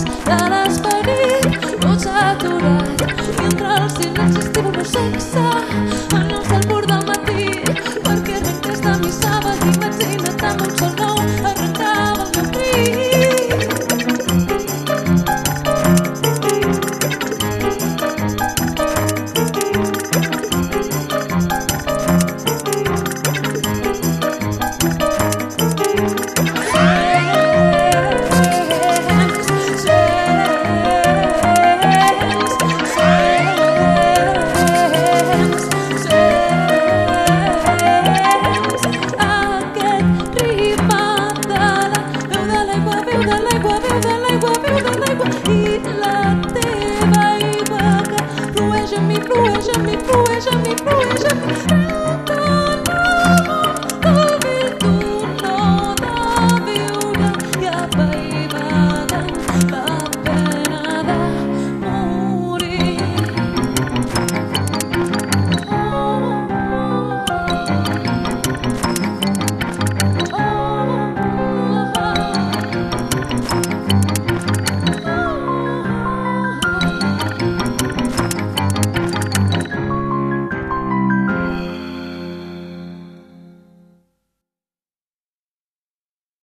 fas de desvenir no s'ha aturat i entre els silencis tiro el meu sexe. love.